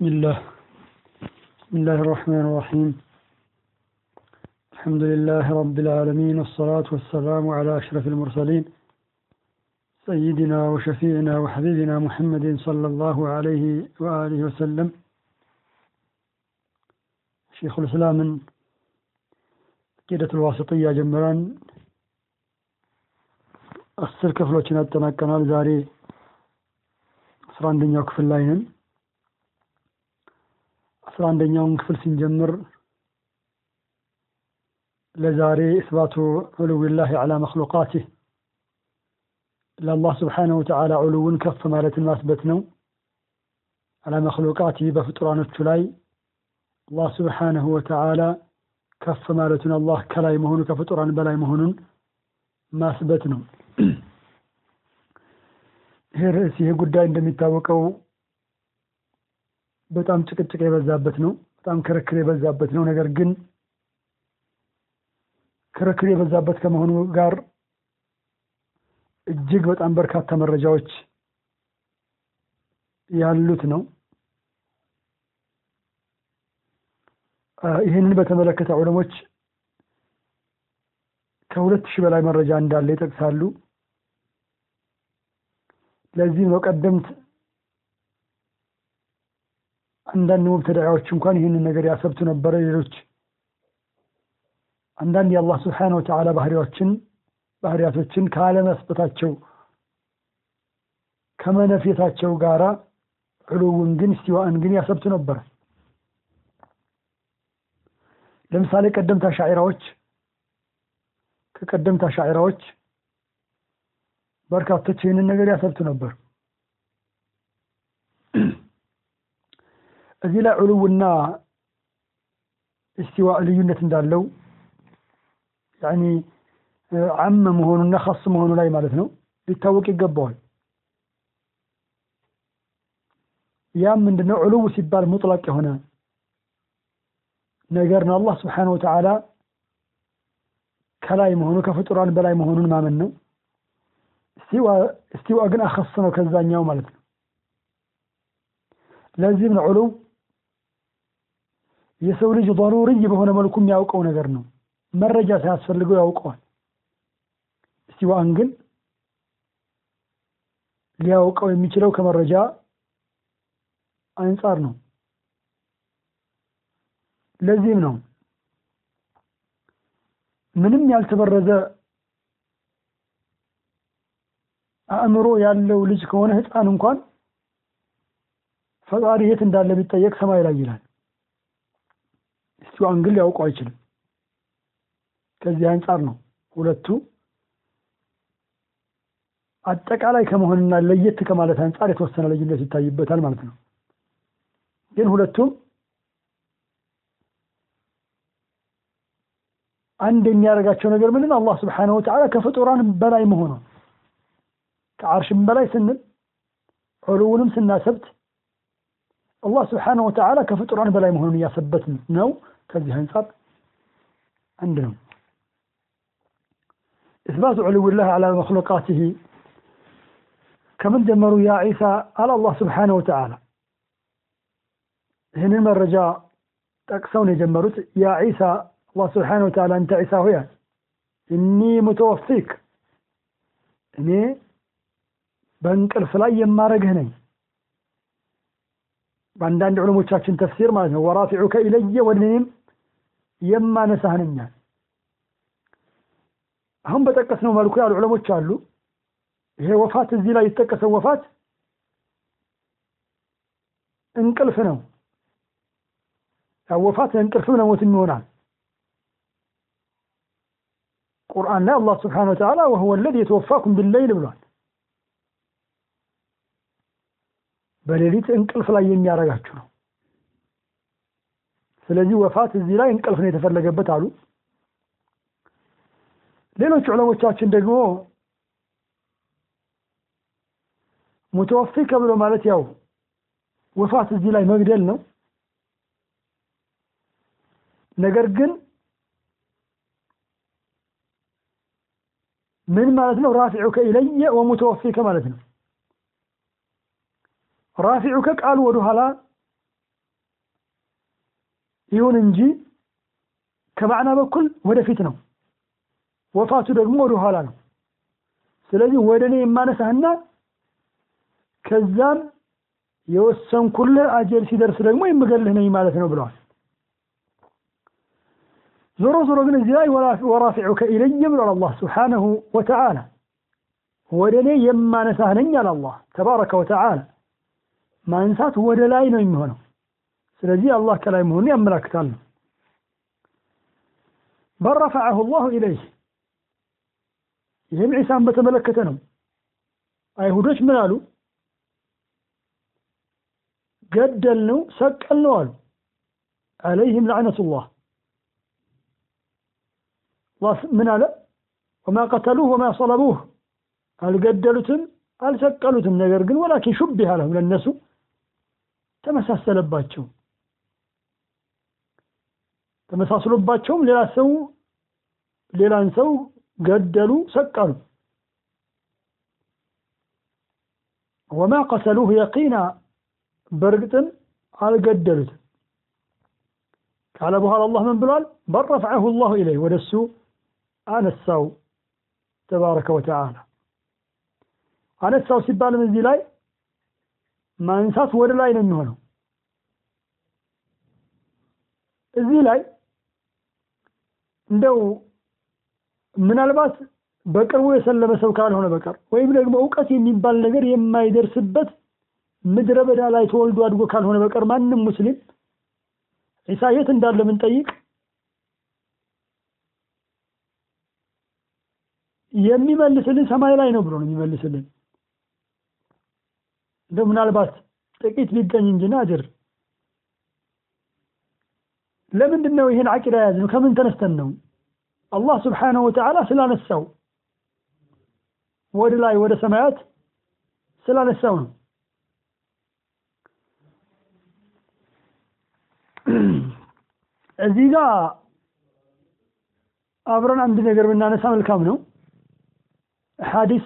بسم الله. بسم الله الرحمن الرحيم. الحمد لله رب العالمين والصلاة والسلام على أشرف المرسلين. سيدنا وشفيعنا وحبيبنا محمد صلى الله عليه وآله وسلم. شيخ الإسلام من قيدة الواسطية جمران. السر كفلوشنا التناكنا لزاري أسران دنيا كفل لاينن አስራ አንደኛውን ክፍል ስንጀምር ለዛሬ እስባቱ ዑሉውላህ ዐላ መክሉቃቲህ ለአላህ ስብሓነሁ ወተዓላ ዑሉውን ከፍ ማለትን ማስበት ነው። ዐላ መክሉቃቲህ በፍጡራኖቹ ላይ አላህ ስብሓነሁ ወተዓላ ከፍ ማለቱን አላህ ከላይ መሆኑ ከፍጡራን በላይ መሆኑን ማስበት ነው። ይሄ ርዕስ ይሄ ጉዳይ እንደሚታወቀው በጣም ጭቅጭቅ የበዛበት ነው። በጣም ክርክር የበዛበት ነው። ነገር ግን ክርክር የበዛበት ከመሆኑ ጋር እጅግ በጣም በርካታ መረጃዎች ያሉት ነው። ይህንን በተመለከተ ዑለሞች ከሁለት ሺህ በላይ መረጃ እንዳለ ይጠቅሳሉ። ለዚህም ነው ቀደምት አንዳንድ ሙብተዳዎች እንኳን ይህንን ነገር ያሰብቱ ነበረ። ሌሎች አንዳንድ የአላህ ስብሓነ ወተዓላ ባህሪዎችን ባህሪያቶችን ካለመስበታቸው ከመነፌታቸው ጋራ ዕሉውን ግን እስቲዋእን ግን ያሰብቱ ነበረ። ለምሳሌ ቀደምት አሻዒራዎች ከቀደምት አሻዒራዎች በርካቶች ይህንን ነገር ያሰብቱ ነበር። እዚህ ላይ ዑሉውና እስቲዋእ ልዩነት እንዳለው ያኒ ዓም መሆኑና ኸስ መሆኑ ላይ ማለት ነው ሊታወቅ ይገባዋል። ያም ምንድነው? ዑሉው ሲባል ሙጥለቅ የሆነ ነገር ነው። አላህ ስብሓነሁ ወተዓላ ከላይ መሆኑ ከፍጡራን በላይ መሆኑን ማመን ነው። እስቲዋ ግን አኸስ ነው ከዛኛው ማለት ነው። ለዚህም ነው ዑሉው የሰው ልጅ ضروري በሆነ መልኩ የሚያውቀው ነገር ነው። መረጃ ሳያስፈልገው ያውቀዋል። እስቲዋን ግን ሊያውቀው የሚችለው ከመረጃ አንጻር ነው። ለዚህም ነው ምንም ያልተበረዘ አእምሮ ያለው ልጅ ከሆነ ህፃን እንኳን ፈጣሪ የት እንዳለ ቢጠየቅ ሰማይ ላይ ይላል። እስቲዋን ግን ሊያውቀው አይችልም። ከዚህ አንጻር ነው ሁለቱ አጠቃላይ ከመሆንና ለየት ከማለት አንጻር የተወሰነ ልዩነት ይታይበታል ማለት ነው። ግን ሁለቱም አንድ የሚያደርጋቸው ነገር ምንድን አላህ ስብሓነሁ ወተዓላ ከፍጡራን በላይ መሆኑ ከዓርሽም በላይ ስንል ዑሉውንም ስናሰብት አላህ ስብሓነሁ ወተዓላ ከፍጡራን በላይ መሆኑን እያሰበት ነው። ከዚህ አንጻር አንድ ነው። ኢስባቱ ዑሉውላህ ዐላ መክሉቃቲሂ ከምን ጀመሩ? ያ ዒሳ አለ አላህ ስብሓነሁ ወተዓላ ይህንን መረጃ ጠቅሰው ነው የጀመሩት። ያ ዒሳ አላህ ስብሓነሁ ወተዓላ አንተ ዒሳ ሆይ እኒ ሙተወፊክ እኔ በእንቅልፍ ላይ የማረግህ ነኝ። በአንዳንድ ዑለሞቻችን ተፍሲር ማለት ነው ወራፊዑከ ኢለየ ወደ እኔም የማነሳህ ነኛል። አሁን በጠቀስነው መልኩ ያሉ ዑለሞች አሉ። ይሄ ወፋት እዚህ ላይ የተጠቀሰው ወፋት እንቅልፍ ነው። ያው ወፋት እንቅልፍም ለሞትም ይሆናል። ቁርአን ላይ አላህ ስብሓነሁ ወተዓላ ወሁወ አለዚ የተወፋኩም ቢለይል ብሏል። በሌሊት እንቅልፍ ላይ የሚያደርጋችሁ ነው። ስለዚህ ወፋት እዚህ ላይ እንቅልፍ ነው የተፈለገበት አሉ። ሌሎች ዑለሞቻችን ደግሞ ሙተወፊከ ብሎ ማለት ያው ወፋት እዚህ ላይ መግደል ነው። ነገር ግን ምን ማለት ነው? ራፊዑከ ኢለየ ወሙተወፊከ ማለት ነው። ራፊዑከ ቃሉ ወደ ኋላ ይሁን እንጂ ከማዕና በኩል ወደፊት ነው፣ ወፋቱ ደግሞ ወደ ኋላ ነው። ስለዚህ ወደ እኔ የማነሳህና ከዛም የወሰንኩልህ አጀል ሲደርስ ደግሞ የምገልህ ነኝ ማለት ነው ብለዋል። ዞሮ ዞሮ ግን እዚህ ላይ ወራፊዑከ ኢለየ ብሏል አላህ ስብሓነሁ ወተዓላ። ወደ እኔ የማነሳህ ነኝ አለ አላህ ተባረከ ወተዓላ። ማንሳት ወደ ላይ ነው የሚሆነው። ስለዚህ አላህ ከላይ መሆኑን ያመላክታል ነው። በል ላሁ ኢለይህ ይህም ዒሳን በተመለከተ ነው። አይሁዶች ምን አሉ? ገደል ነው ሰቀል ነው አሉ። አለይህም ለዕነቱላህ ምን አለ? ወማ ቀተሉህ ወማ ሰለቡህ አልገደሉትም አልሰቀሉትም። ነገር ግን ወላኪን ሹቢህ ለሁም ለእነሱ ተመሳሰለባቸው። ተመሳስሎባቸውም ሌላ ሰው ሌላን ሰው ገደሉ፣ ሰቀሉ። ወማ ቀተሉህ የቂና በእርግጥም አልገደሉትም ካለ በኋላ አላህ ምን ብሏል? በል ረፈዐሁ ላሁ ኢለይህ ወደ እሱ አነሳው ተባረከ ወተዓላ። አነሳው ሲባልም እዚህ ላይ ማንሳት ወደ ላይ ነው የሚሆነው። እዚህ ላይ እንደው ምናልባት በቅርቡ የሰለመ ሰው ካልሆነ በቀር ወይም ደግሞ እውቀት የሚባል ነገር የማይደርስበት ምድረ በዳ ላይ ተወልዶ አድጎ ካልሆነ በቀር ማንም ሙስሊም ዒሳ የት እንዳለ ምንጠይቅ የሚመልስልን ሰማይ ላይ ነው ብሎ ነው የሚመልስልን። እንደው ምናልባት ጥቂት ቢገኝ እንጂ ናድር። ለምንድን ነው ይህን አቂዳ ያዝነው? ከምን ተነስተን ነው? አላህ ስብሓነሁ ወተዓላ ስላነሳው ወደ ላይ ወደ ሰማያት ስላነሳው ነው። እዚህ ጋር አብረን አንድ ነገር ብናነሳ መልካም ነው። ሐዲስ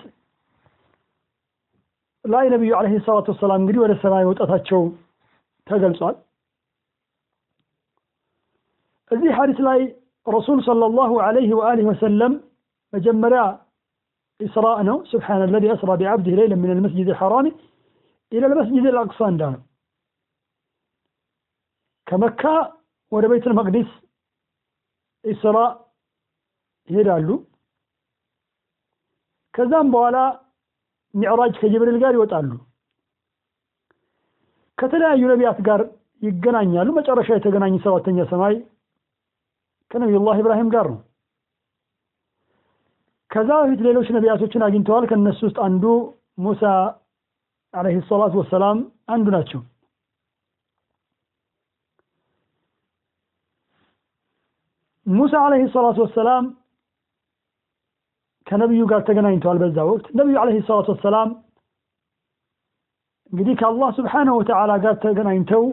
ላይ ነቢዩ ዓለይሂ ሰላቱ ወሰላም እንግዲህ ወደ ሰማይ መውጣታቸው ተገልጿል። እዚህ ሐዲስ ላይ ረሱል ሰለላሁ ዐለይሂ ወአሊሂ ወሰለም መጀመሪያ ኢስራእ ነው። ስብሓነ አለዚ አስራ ቢዐብዲሂ ለይለን ሚነል መስጂዲል ሐራሚ ኢለል መስጂዲል አቅሳ እንዳለው ከመካ ወደ ቤቱል መቅዲስ ኢስራ ይሄዳሉ። ከዛም በኋላ ሚዕራጅ ከጅብሪል ጋር ይወጣሉ። ከተለያዩ ነቢያት ጋር ይገናኛሉ። መጨረሻ የተገናኙ ሰባተኛ ሰማይ ከነቢዩላህ ኢብራሂም ጋር ነው። ከዛ በፊት ሌሎች ነቢያቶችን አግኝተዋል። ከነሱ ውስጥ አንዱ ሙሳ ዓለይሂ ሰላቱ ወሰላም አንዱ ናቸው። ሙሳ ዓለይሂ ሰላቱ ወሰላም ከነቢዩ ጋር ተገናኝተዋል። በዛ ወቅት ነቢዩ ዓለይሂ ሰላቱ ወሰላም እንግዲህ ከአላህ ስብሓነሁ ወተዓላ ጋር ተገናኝተው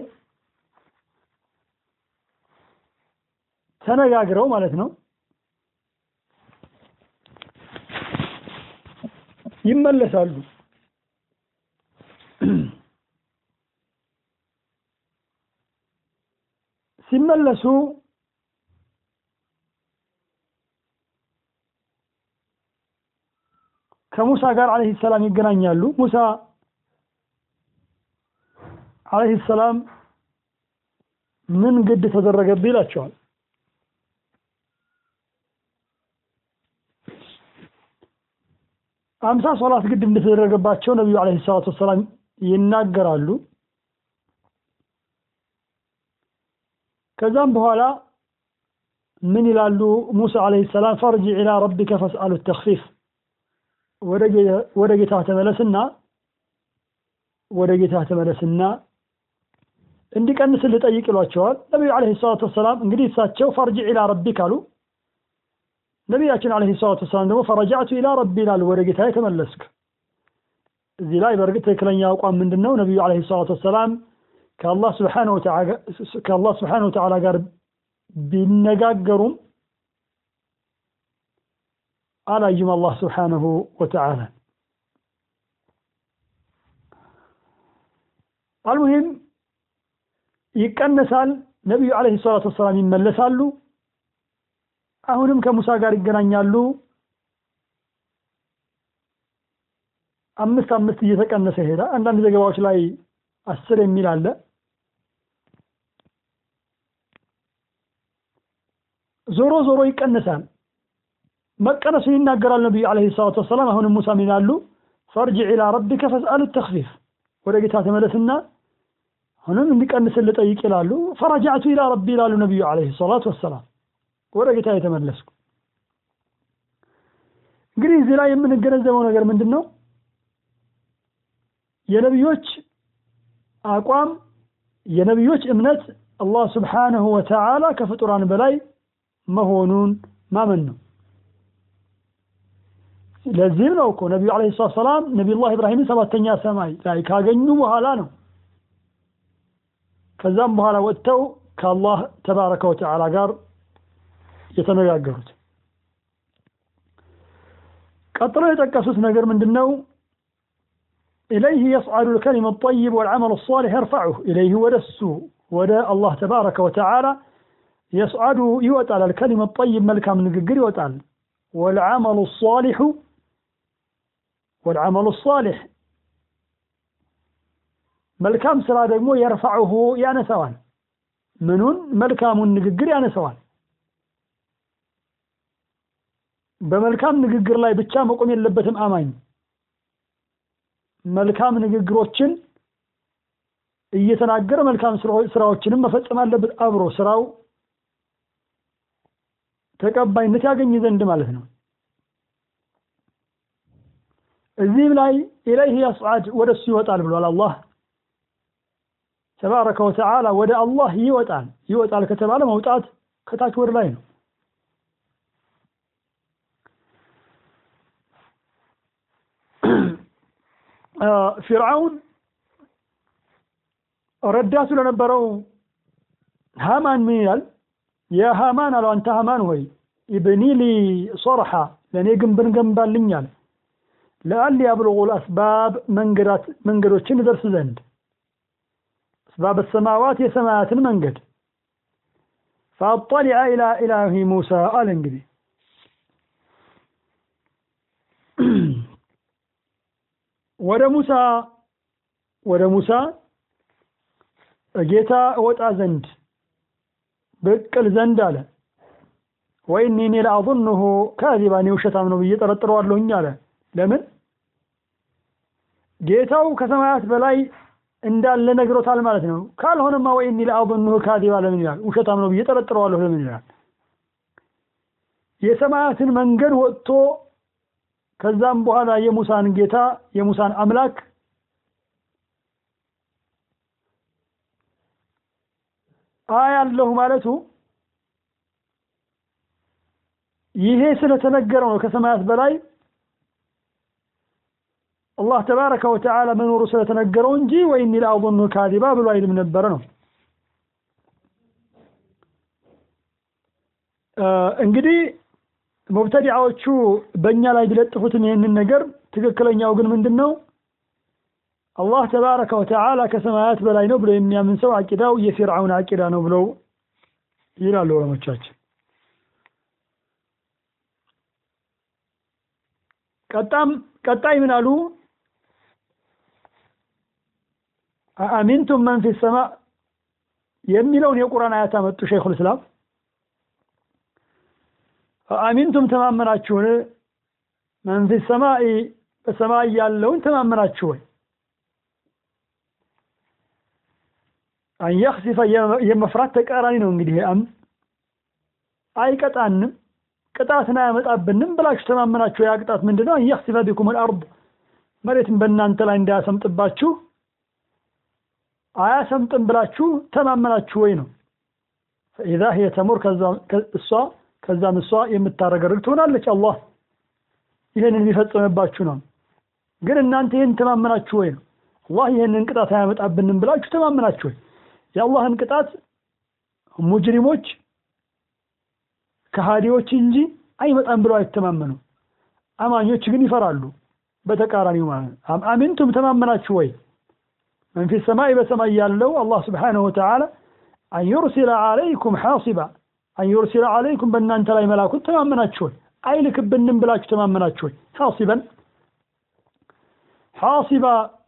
ተነጋግረው ማለት ነው ይመለሳሉ። ሲመለሱ ከሙሳ ጋር ዓለይሂ ሰላም ይገናኛሉ። ሙሳ ዓለይሂ ሰላም ምን ግድ ተደረገብህ ይላቸዋል። አምሳ ሶላት ግድ እንደተደረገባቸው ነቢዩ ዓለይሂ ሰላቱ ወሰላም ይናገራሉ። ከዛም በኋላ ምን ይላሉ ሙሳ ዓለይሂ ሰላም ፈርጅዕ ኢላ ረቢከ ፈስአሉ ተኽፊፍ ወደ ጌታ ተመለስና ወደ ጌታ ተመለስና እንዲቀንስልህ ጠይቅ ይሏቸዋል። ነቢዩ ዓለይሂ ሰላቱ ወሰላም እንግዲህ እሳቸው ፈርጅዕ ኢላ ረቢክ አሉ። ነቢያችን ዓለይሂ ሰላቱ ወሰላም ደግሞ ፈረጃዕቱ ኢላ ረቢ ይላሉ፣ ወደ ጌታ ተመለስክ። እዚህ ላይ በእርግጥ ትክክለኛ አቋም ምንድን ነው? ነቢዩ ዓለይሂ ሰላቱ ወሰላም ከአላህ ስብሓነሁ ወተዓላ ጋር ቢነጋገሩም አላዩም አላህ ስብሓነሁ ወተዓላ። አልሙሂም ይቀነሳል ነቢዩ ዓለይሂ ሰላቱ ወሰላም ይመለሳሉ። አሁንም ከሙሳ ጋር ይገናኛሉ። አምስት አምስት እየተቀነሰ ሄዳ አንዳንድ ዘገባዎች ላይ አስር የሚል አለ። ዞሮ ዞሮ ይቀነሳል። መቀነሱን ይናገራል ነቢዩ ዓለይሂ ሰላቱ ወሰላም። አሁንም ሙሳ ምን ይላሉ? ፈርጅዕ ኢላ ረቢከ ፈስአሉ ተኽፊፍ፣ ወደ ጌታ ተመለስና አሁንም እንዲቀንስልህ ጠይቅ ይላሉ። ፈረጃዕቱ ኢላ ረቢ ይላሉ ነቢዩ ዓለይሂ ሰላቱ ወሰላም። ወደ ጌታ የተመለስኩ። እንግዲህ እዚህ ላይ የምንገነዘበው ነገር ምንድን ነው? የነቢዮች አቋም የነቢዮች እምነት አላህ ስብሓነሁ ወተዓላ ከፍጡራን በላይ መሆኑን ማመን ነው። ለዚህም ነው እኮ ነቢዩ ዓለይሂ ሰላቱ ወሰላም ነቢዩላህ ኢብራሂምን ሰባተኛ ሰማይ ላይ ካገኙ በኋላ ነው ከዛም በኋላ ወጥተው ከአላህ ተባረከ ወተዓላ ጋር የተነጋገሩት። ቀጥሎ የጠቀሱት ነገር ምንድን ነው? ኢለይህ የስዓዱ ልከሊመ ጠይብ ወልዓመሉ ሳሊሕ የርፈዑህ ኢለይህ ወደ እሱ ወደ አላህ ተባረከ ወተዓላ የስዓዱ ይወጣል። አልከሊመ ጠይብ መልካም ንግግር ይወጣል። ወልዓመሉ ሳሊሑ ወልዓመሉ ሳሊሕ መልካም ስራ ደግሞ የርፈዑሁ ያነሰዋል። ምኑን? መልካሙን ንግግር ያነሰዋል። በመልካም ንግግር ላይ ብቻ መቆም የለበትም አማኝ። መልካም ንግግሮችን እየተናገረ መልካም ስራዎችንም መፈጸም አለበት። አብሮ ስራው ተቀባይነት ያገኝ ዘንድ ማለት ነው። እዚህም ላይ ኢለይህ የስዓድ ወደ እሱ ይወጣል ብሏል አላህ ተባረከ ወተዓላ ወደ አላህ ይወጣል። ይወጣል ከተባለ መውጣት ከታች ወደ ላይ ነው። ፊርዓውን ረዳቱ ለነበረው ሃማን ምን ይላል? የሃማን አለው አንተ ሃማን ሆይ ኢብኒ ሊ ሶርሓ ለእኔ ግንብን ገንባልኝ ለአል ያብሉቁል አስባብ መንገዶችን ይደርሱ ዘንድ። አስባብ ሰማዋት የሰማያትን መንገድ። ፈአጠሊዐ ኢላ ኢላሂ ሙሳ አለ እንግዲህ። ወደ ሙሳ ወደ ሙሳ ጌታ እወጣ ዘንድ ብቅል ዘንድ አለ። ወይኒ እኔ ለአظንሁ ካዚባን ነው ብዬ ጠረጥረዋለሁኝ አለ። ለምን ጌታው ከሰማያት በላይ እንዳለ ነግሮታል ማለት ነው። ካልሆነማ ወይኒ ለአظንሁ ካዚባ ለምን ይላል? ውሸታም ነው ብዬ ጠረጥረዋለሁ ለምን ይላል? የሰማያትን መንገድ ወጥቶ ከዛም በኋላ የሙሳን ጌታ የሙሳን አምላክ አያለሁ ማለቱ ይሄ ስለተነገረው ነው። ከሰማያት በላይ አላህ ተባረከ ወተዓላ መኖሩ ስለተነገረው እንጂ ወይኒ ለአظንሁ ካዚባ ብሎ አይልም ነበረ ነው። እንግዲህ ሙብተዲዓዎቹ በእኛ ላይ ቢለጥፉትም ይህንን ነገር ትክክለኛው ግን ምንድን ነው? አላህ ተባረከ ወተዓላ ከሰማያት በላይ ነው ብሎ የሚያምን ሰው አቂዳው የፊርዓውን አቂዳ ነው ብለው ይላሉ ዑለሞቻችን። ቀጣም ቀጣይ ምን አሉ? አሚንቱም መን ፊ የሚለውን የቁርአን አያት አመጡ ሸይኹል እስላም አሚንቱም ተማመናችሁን? መን ፊ ሰማይ በሰማይ ያለውን ተማመናችሁ ወይ? አንየኽሲፈ የመፍራት ተቃራኒ ነው እንግዲህ አም አይቀጣንም ቅጣትን አያመጣብንም ብላችሁ ተማመናችሁ። ያ ቅጣት ምንድነው? አንየኽሲፈ ቢኩም አልአርድ መሬትን በእናንተ ላይ እንዳያሰምጥባችሁ አያሰምጥም ብላችሁ ተማመናችሁ ወይ ነው። ፈኢዛ ሂየ ተሙር እሷ ከዛም እሷ የምታረገርግ ትሆናለች። አላህ ይህንን የሚፈጽምባችሁ ነው። ግን እናንተ ይህን ተማመናችሁ ወይ ነው። አላህ ይህንን ቅጣት አያመጣብንም ብላችሁ ተማመናችሁ ወይ? የአላህን ቅጣት ሙጅሪሞች ከሃዲዎች እንጂ አይመጣም ብለው አይተማመኑም። አማኞች ግን ይፈራሉ። በተቃራኒው ማለት አሚንቱም ተማመናችሁ ወይ? መንፊ ሰማይ በሰማይ ያለው አላህ ስብሓነሁ ወተዓላ አን ዩርሲለ ዓለይኩም ሓሲባ አን ዩርሲለ ዓለይኩም በእናንተ ላይ መላኩን ተማመናችሁ ወይ አይልክብንም ብላችሁ ተማመናችሁ ወይ ሓሲበን ሓሲባ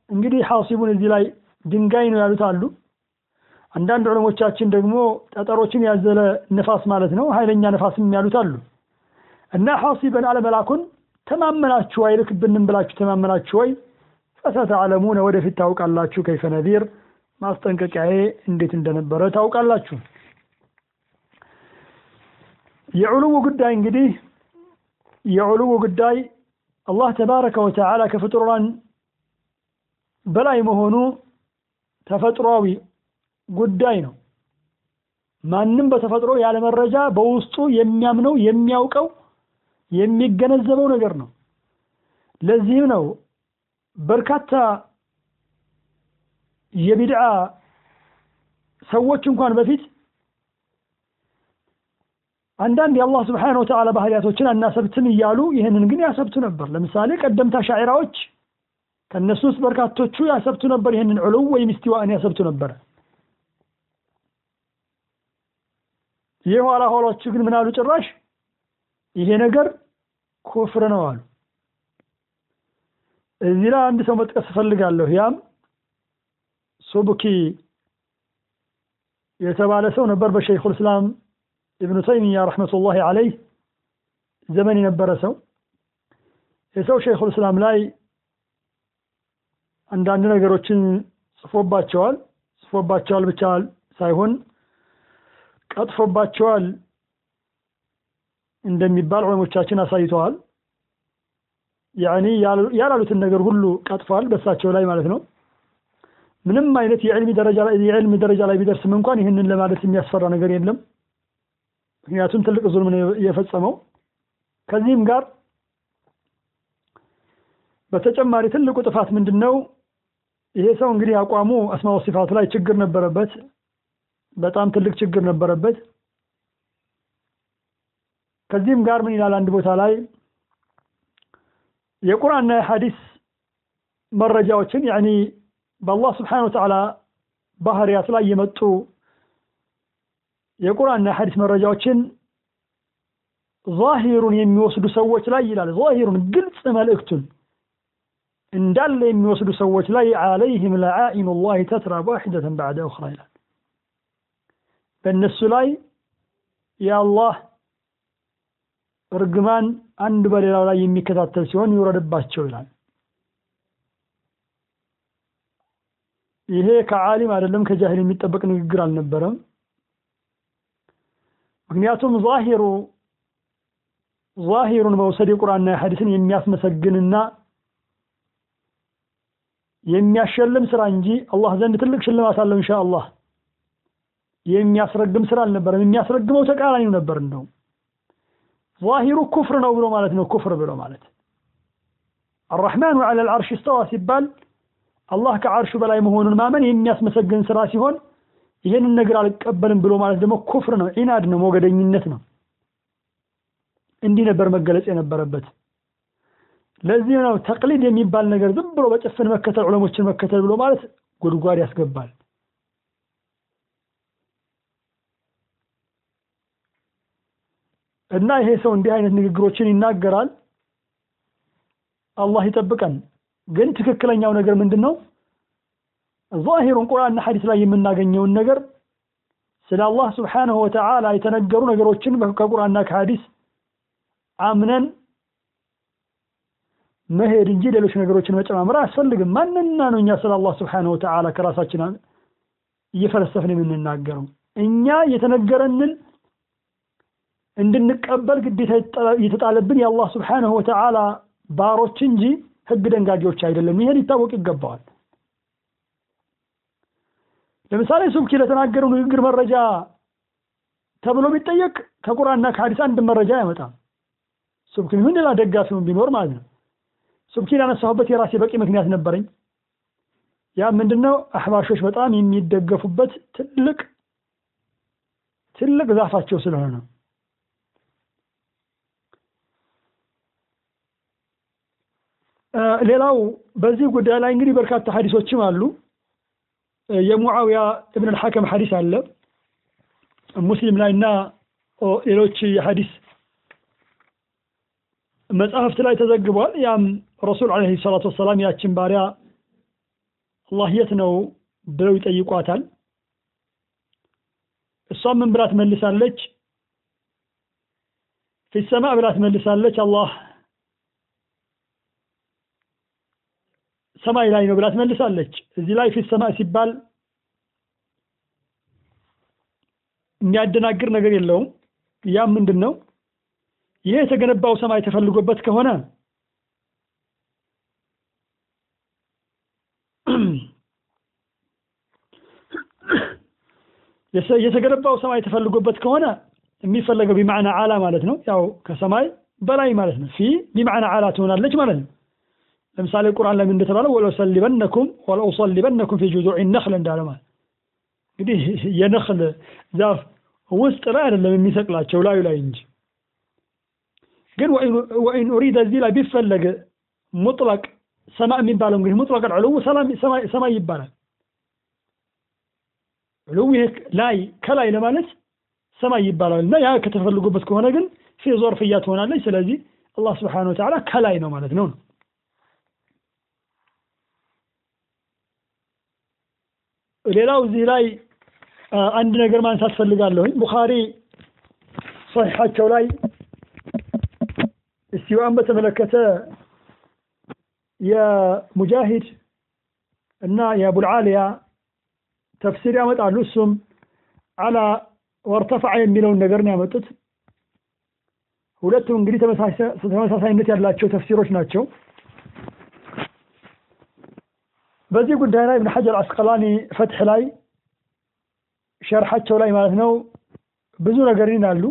እንግዲህ ሓሲቡን እዚህ ላይ ድንጋይ ነው ያሉት አሉ አንዳንድ ዑለሞቻችን ደግሞ ጠጠሮችን ያዘለ ነፋስ ማለት ነው ኃይለኛ ነፋስም ያሉት አሉ እና ሓሲበን አለመላኩን ተማመናችሁ አይልክብንም ብላችሁ ተማመናችሁ ወይ ፈሰተዕለሙነ ወደፊት ታውቃላችሁ? ከይፈ ነዚር ማስጠንቀቂያዬ እንዴት እንደነበረ ታውቃላችሁ? የዑሉው ጉዳይ እንግዲህ የዑሉው ጉዳይ አላህ ተባረከ ወተዓላ ከፍጡራን በላይ መሆኑ ተፈጥሯዊ ጉዳይ ነው። ማንም በተፈጥሮ ያለ መረጃ በውስጡ የሚያምነው የሚያውቀው የሚገነዘበው ነገር ነው። ለዚህም ነው በርካታ የቢድዓ ሰዎች እንኳን በፊት አንዳንድ የአላህ ስብሓነ ወተዓላ ባህሪያቶችን አናሰብትም እያሉ ይህንን ግን ያሰብቱ ነበር። ለምሳሌ ቀደምት አሻዒራዎች ከእነሱ ውስጥ በርካቶቹ ያሰብቱ ነበር። ይህንን ዑሉው ወይም እስቲዋእን ያሰብቱ ነበረ የኋላ ኋሎቹ ግን ምን አሉ ጭራሽ? ይሄ ነገር ኩፍር ነው አሉ እዚህ ላይ አንድ ሰው መጥቀስ እፈልጋለሁ። ያም ሱቡኪ የተባለ ሰው ነበር በሸይኹል እስላም ኢብኑ ተይሚያ ረሕመቱላሂ አለይህ ዘመን የነበረ ሰው። የሰው ሸይኹል እስላም ላይ አንዳንድ ነገሮችን ጽፎባቸዋል። ጽፎባቸዋል ብቻ ሳይሆን ቀጥፎባቸዋል እንደሚባል ዑለሞቻችን አሳይተዋል ያኒ ያላሉትን ነገር ሁሉ ቀጥፏል በሳቸው ላይ ማለት ነው። ምንም አይነት የዕልሚ ደረጃ ላይ የዕልም ደረጃ ላይ ቢደርስም እንኳን ይህንን ለማለት የሚያስፈራ ነገር የለም። ምክንያቱም ትልቅ ዙልም ነው የፈጸመው። ከዚህም ጋር በተጨማሪ ትልቁ ጥፋት ምንድን ነው ይሄ ሰው እንግዲህ አቋሙ አስማው ሲፋቱ ላይ ችግር ነበረበት። በጣም ትልቅ ችግር ነበረበት። ከዚህም ጋር ምን ይላል? አንድ ቦታ ላይ የቁርአንና የሐዲስ መረጃዎችን ያኒ በአላህ ስብሓን ወተዓላ ባህርያት ላይ የመጡ የቁርአንና የሐዲስ መረጃዎችን ዛሂሩን የሚወስዱ ሰዎች ላይ ይላል። ዛሂሩን ግልጽ መልእክቱን እንዳለ የሚወስዱ ሰዎች ላይ አለይህም ለዓኢኑ ላህ ተትራ ዋሒደተን ባዕደ ኡኽራ ይላል። በእነሱ ላይ የአላህ እርግማን አንድ በሌላው ላይ የሚከታተል ሲሆን ይውረድባቸው ይላል። ይሄ ከዓሊም አይደለም ከጃሂል የሚጠበቅ ንግግር አልነበረም። ምክንያቱም ዛሂሩ ዛሂሩን መውሰድ የቁርአንና የሐዲስን የሚያስመሰግንና የሚያሸልም ስራ እንጂ አላህ ዘንድ ትልቅ ሽልማት አለው ኢንሻአላህ። የሚያስረግም ስራ አልነበረም። የሚያስረግመው ተቃራኒው ነበር እንደው ዛሂሩ ኩፍር ነው ብሎ ማለት ነው ኩፍር ብሎ ማለት አራሕማኑ ዐለ ልዓርሽ እስተዋ ሲባል አላህ ከዓርሹ በላይ መሆኑን ማመን የሚያስመሰግን ስራ ሲሆን ይህንን ነገር አልቀበልም ብሎ ማለት ደግሞ ኩፍር ነው ዒናድ ነው ሞገደኝነት ነው እንዲህ ነበር መገለጽ የነበረበት ለዚህ ነው ተቅሊድ የሚባል ነገር ዝም ብሎ በጭፍን መከተል ዑለሞችን መከተል ብሎ ማለት ጉድጓድ ያስገባል እና ይሄ ሰው እንዲህ አይነት ንግግሮችን ይናገራል። አላህ ይጠብቀን። ግን ትክክለኛው ነገር ምንድን ነው ዛሂሩን ቁርአንና ሐዲስ ላይ የምናገኘውን ነገር ስለ አላህ ስብሓንሁ ወተዓላ የተነገሩ ነገሮችን ከቁርአንና ከሐዲስ አምነን መሄድ እንጂ ሌሎች ነገሮችን መጨማመር አያስፈልግም። ማንና ነው እኛ ስለ አላህ ስብሓንሁ ወተዓላ ከራሳችን እየፈለሰፍን የምንናገረው? እኛ የተነገረንን እንድንቀበል ግዴታ የተጣለብን የአላህ ስብሓንሁ ወተዓላ ባሮች እንጂ ህግ ደንጋጊዎች አይደለም ይሄን ሊታወቅ ይገባዋል። ለምሳሌ ሱብኪ ለተናገረው ንግግር መረጃ ተብሎ ቢጠየቅ ከቁርአንና ከሐዲስ አንድ መረጃ አያመጣም ሱብኪ ምን ሌላ ደጋፊውን ቢኖር ማለት ነው። ሱብኪን ያነሳሁበት የራሴ በቂ ምክንያት ነበረኝ። ያ ምንድነው? አህባሾች በጣም የሚደገፉበት ትልቅ ትልቅ ዛፋቸው ስለሆነ ነው ሌላው በዚህ ጉዳይ ላይ እንግዲህ በርካታ ሐዲሶችም አሉ የሙዓዊያ እብን አልሐከም ሐዲስ አለ ሙስሊም ላይ እና ሌሎች የሐዲስ መጽሐፍት ላይ ተዘግቧል። ያም ረሱል ዓለይሂ ሰላቱ ወሰላም ያችን ባሪያ አላህ የት ነው ብለው ይጠይቋታል። እሷም ምን ብላ ትመልሳለች? ፊሰማ ብላ ትመልሳለች። አላህ ሰማይ ላይ ነው ብላ ትመልሳለች። እዚህ ላይ ፊሰማ ሲባል የሚያደናግር ነገር የለውም። ያም ምንድን ነው? ይሄ የተገነባው ሰማይ ተፈልጎበት ከሆነ የተገነባው ሰማይ ተፈልጎበት ከሆነ የሚፈለገው ቢማዕና አላ ማለት ነው። ያው ከሰማይ በላይ ማለት ነው። ፊ ቢማዕና አላ ትሆናለች ማለት ነው። ለምሳሌ ቁርአን ላይ እንደተባለው ወለሰሊበነኩም ወለኡሰሊበነኩም ፊ ጁዙዕ ነኽል እንዳለ ማለት እንግዲህ የነኽል ዛፍ ውስጥ ላይ አይደለም የሚሰቅላቸው ላዩ ላይ እንጂ። ግን ወኢን ኡሪደ እዚህ ላይ ቢፈለግ ሙጥለቅ ሰማይ የሚባለው እንግዲህ ሙጥለቅ ዕሉው ሰማይ ይባላል። ዕሉው ይሄ ላይ ከላይ ለማለት ሰማይ ይባላል እና ያ ከተፈልጉበት ከሆነ ግን ፊ ዞርፍያ ትሆናለች። ስለዚህ አላህ ስብሓነሁ ወተዓላ ከላይ ነው ማለት ነው። ሌላው እዚህ ላይ አንድ ነገር ማንሳት ፈልጋለሁኝ። ቡኻሪ ሰሒሓቸው ላይ እስቲዋን በተመለከተ የሙጃሂድ እና የአቡልዓሊያ ተፍሲር ያመጣሉ። እሱም አላ ወርተፈዐ የሚለውን ነገር ነው ያመጡት። ሁለቱም እንግዲህ ተመሳሳይነት ያላቸው ተፍሲሮች ናቸው። በዚህ ጉዳይ ላይ ኢብን ሐጀር አስቀላኒ ፈትሕ ላይ ሸርሓቸው ላይ ማለት ነው ብዙ ነገር ይላሉ።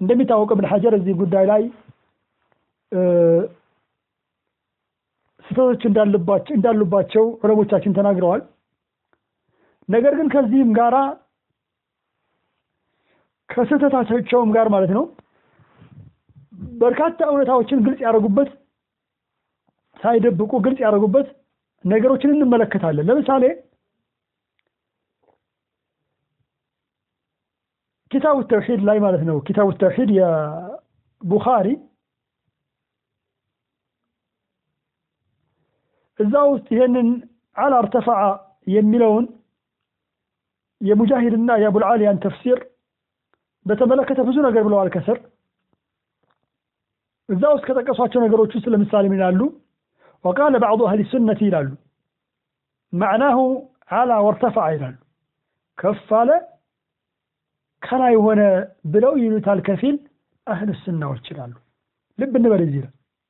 እንደሚታወቀው ኢብን ሐጀር እዚህ ጉዳይ ላይ ስህተቶች እንዳሉባቸው ዑለሞቻችን ተናግረዋል። ነገር ግን ከዚህም ጋራ ከስህተታቸውም ጋር ማለት ነው በርካታ እውነታዎችን ግልጽ ያደረጉበት ሳይደብቁ ግልጽ ያደረጉበት ነገሮችን እንመለከታለን። ለምሳሌ ኪታቡ ተውሂድ ላይ ማለት ነው ኪታቡ ተውሂድ የቡኻሪ እዛ ውስጥ ይሄንን አላ እርተፈዐ የሚለውን የሙጃሂድና የአቡልዓሊያን ተፍሲር በተመለከተ ብዙ ነገር ብለዋል። ከስር እዛ ውስጥ ከጠቀሷቸው ነገሮች ውስጥ ለምሳሌ ምን ይላሉ? ወቃለ ባዕዱ አህሊ ሱነቲ ይላሉ ማዕናሁ አላ ወርተፈዐ ይላሉ። ከፍ አለ ከላይ ሆነ ብለው ይሉታል ከፊል አህሉ ሱናዎች ይላሉ። ልብ እንበል እዚህ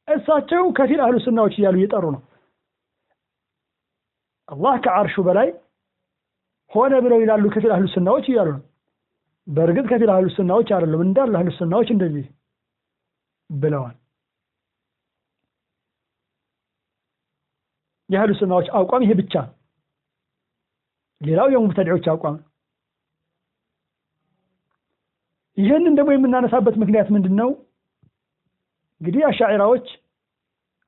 እሳቸው ከፊል አህሉ ሱናዎች እያሉ እየጠሩ ነው። አላህ ከዓርሹ በላይ ሆነ ብለው ይላሉ ከፊል አህሉ ሱናዎች እያሉ ነው። በእርግጥ ከፊል አህሉ ሱናዎች አይደለም እንዳሉ አህሉ ሱናዎች እንደዚህ ብለዋል። የአህሉ ሱናዎች አቋም ይሄ ብቻ፣ ሌላው የሙብተዲዖች አቋም። ይህንን ደግሞ የምናነሳበት ምክንያት ምንድን ነው? እንግዲህ አሻዒራዎች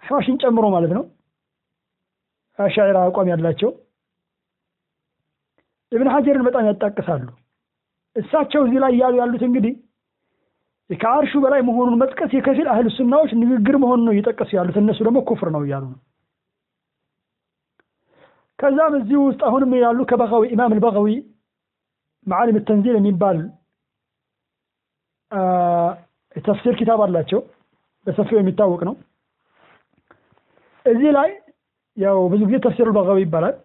አሕባሽን ጨምሮ ማለት ነው አሻዒራ አቋም ያላቸው ኢብን ሐጀርን በጣም ያጣቅሳሉ። እሳቸው እዚህ ላይ እያሉ ያሉት እንግዲህ ከአርሹ በላይ መሆኑን መጥቀስ የከፊል አህል ሱናዎች ንግግር መሆኑን ነው እየጠቀሱ ያሉት። እነሱ ደግሞ ኩፍር ነው እያሉ ነው። ከዛም እዚህ ውስጥ አሁንም ያሉ ከበጋዊ ኢማም አልበጋዊ መዓሊም ተንዚል የሚባል ተፍሲር ኪታብ አላቸው። በሰፊው የሚታወቅ ነው። እዚህ ላይ ያው ብዙ ጊዜ ተፍሲር አልበጋዊ ይባላል።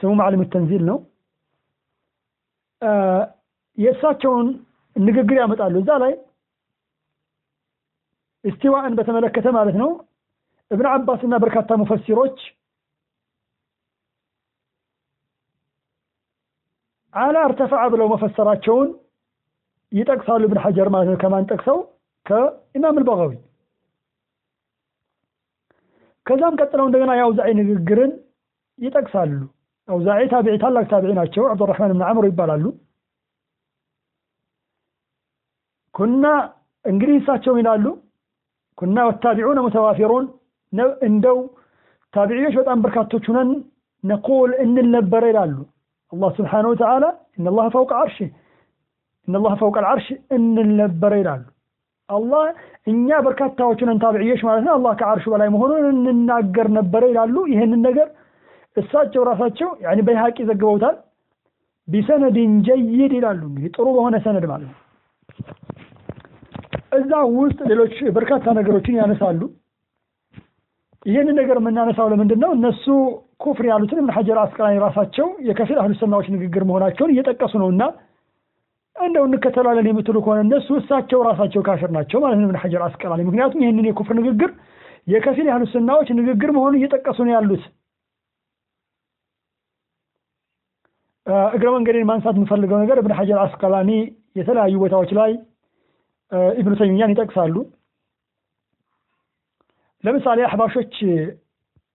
ስሙ መዓሊም ተንዚል ነው። የእሳቸውን ንግግር ያመጣሉ። እዛ ላይ እስቲዋእን በተመለከተ ማለት ነው እብን አባስ እና በርካታ ሙፈሲሮች አላ እርተፈዐ ብለው መፈሰራቸውን ይጠቅሳሉ። እብን ሐጀር ማለት ነው። ከማን ጠቅሰው? ከኢማም አልበጋዊ። ከዛም ቀጥለው እንደገና የአውዛዒ ንግግርን ይጠቅሳሉ። አውዛዒ ታቢዒ ታላቅ ታቢዒ ናቸው። አብዱራሕማን ብን ዓምሮ ይባላሉ። ኩና እንግዲህ እሳቸው ይላሉ ኩና ወታቢዑነ ሙተዋፊሩን እንደው ታቢዒዎች በጣም በርካቶች ሁነን ነቁል እንል ነበረ ይላሉ። አላህ ስብሓነሁ ወተዓላ ኢነላህ ፈውቀ ዓርሽ ኢነላህ ፈውቀ አልዓርሽ እንል ነበረ ይላሉ። አላህ እኛ በርካታዎቹን ታቢዕዮች ማለት ነው አላህ ከዓርሹ በላይ መሆኑን እንናገር ነበረ ይላሉ። ይህንን ነገር እሳቸው ራሳቸው ያኒ በይሃቂ ዘግበውታል። ቢሰነድን ጀይድ ይላሉ። እንግዲህ ጥሩ በሆነ ሰነድ ማለት ነው። እዛ ውስጥ ሌሎች በርካታ ነገሮችን ያነሳሉ። ይህንን ነገር የምናነሳው ለምንድን ነው? እነሱ ኩፍር ያሉትን እብን ሐጀር አስቀላኒ ራሳቸው የከፊል አህሉ ሱናዎች ንግግር መሆናቸውን እየጠቀሱ ነው እና እንደው እንከተላለን የምትሉ ከሆነ እነሱ እሳቸው ራሳቸው ካፊር ናቸው ማለት ነው፣ እብን ሐጀር አስቀላኒ። ምክንያቱም ይህንን የኩፍር ንግግር የከፊል አህሉ ሱናዎች ንግግር መሆኑን እየጠቀሱ ነው ያሉት። እግረ መንገዴን ማንሳት የምፈልገው ነገር እብን ሐጀር አስቀላኒ የተለያዩ ቦታዎች ላይ ኢብኑ ተይሚያን ይጠቅሳሉ። ለምሳሌ አሕባሾች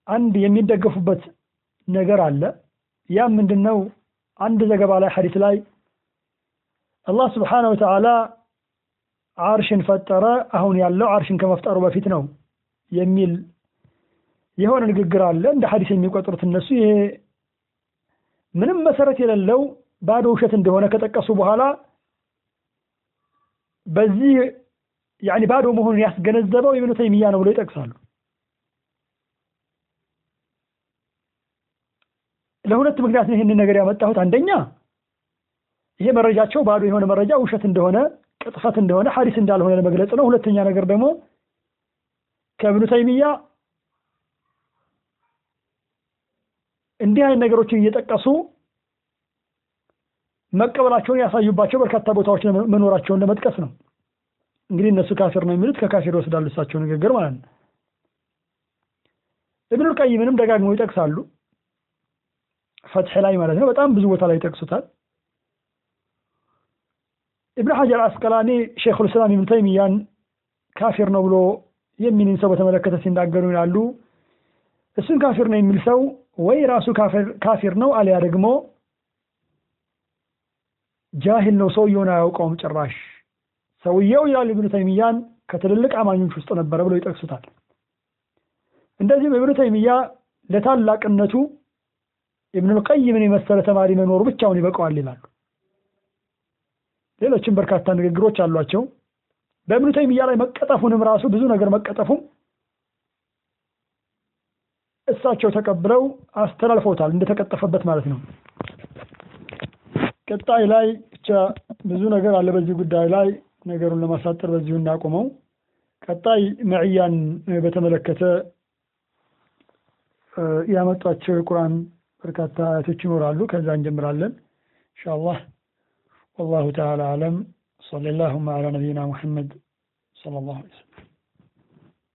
አንድ የሚደገፉበት ነገር አለ። ያም ምንድን ነው? አንድ ዘገባ ላይ ሐዲስ ላይ አላህ ስብሓነሁ ወተዓላ ዓርሽን ፈጠረ፣ አሁን ያለው ዓርሽን ከመፍጠሩ በፊት ነው የሚል የሆነ ንግግር አለ። እንደ ሐዲስ የሚቆጥሩት እነሱ ይሄ ምንም መሰረት የሌለው ባዶ ውሸት እንደሆነ ከጠቀሱ በኋላ በዚህ ያኒ ባዶ መሆኑን ያስገነዘበው ኢብኑ ተይሚያ ነው ብሎ ይጠቅሳሉ። ለሁለት ምክንያት ነው ይህንን ነገር ያመጣሁት። አንደኛ ይሄ መረጃቸው ባዶ የሆነ መረጃ ውሸት እንደሆነ ቅጥፈት እንደሆነ ሐዲስ እንዳልሆነ ለመግለጽ ነው። ሁለተኛ ነገር ደግሞ ከኢብኑ ተይሚያ እንዲህ አይነት ነገሮችን እየጠቀሱ መቀበላቸውን ያሳዩባቸው በርካታ ቦታዎች መኖራቸውን ለመጥቀስ ነው። እንግዲህ እነሱ ካፊር ነው የሚሉት ከካፊር ይወስዳሉ እሳቸው ንግግር ማለት ነው። ኢብኑል ቀይምም ደጋግመው ይጠቅሳሉ። ፈትሕ ላይ ማለት ነው። በጣም ብዙ ቦታ ላይ ይጠቅሱታል። ኢብኑ ሐጀር አስቀላኒ ሸይኹል ኢስላም ኢብኑ ተይሚያን ካፊር ነው ብሎ የሚልን ሰው በተመለከተ ሲናገሩ ይላሉ እሱን ካፊር ነው የሚል ሰው ወይ ራሱ ካፊር ነው አሊያ ደግሞ ጃሂል ነው፣ ሰውየውን አያውቀውም ጭራሽ። ሰውየው ይላል ኢብኑ ተይሚያን ከትልልቅ አማኞች ውስጥ ነበረ ብለው ይጠቅሱታል። እንደዚሁም ኢብኑ ተይሚያ ለታላቅነቱ ኢብኑል ቀይምን የመሰለ ተማሪ መኖሩ ብቻውን ይበቀዋል ይላሉ። ሌሎችም በርካታ ንግግሮች አሏቸው። በኢብኑ ተይሚያ ላይ መቀጠፉንም ራሱ ብዙ ነገር መቀጠፉም እሳቸው ተቀብለው አስተላልፈውታል፣ እንደተቀጠፈበት ማለት ነው። ቀጣይ ላይ ብቻ ብዙ ነገር አለ በዚህ ጉዳይ ላይ ነገሩን ለማሳጠር በዚሁ እናቆመው። ቀጣይ መዕያን በተመለከተ ያመጧቸው የቁርአን በርካታ አያቶች ይኖራሉ። ከዛ እንጀምራለን ኢንሻአላህ። ወላሁ ተዓላ አለም። ሰለላሁ ዐላ ነቢይና ሙሐመድ ሰለላሁ ዐለይሂ ወሰለም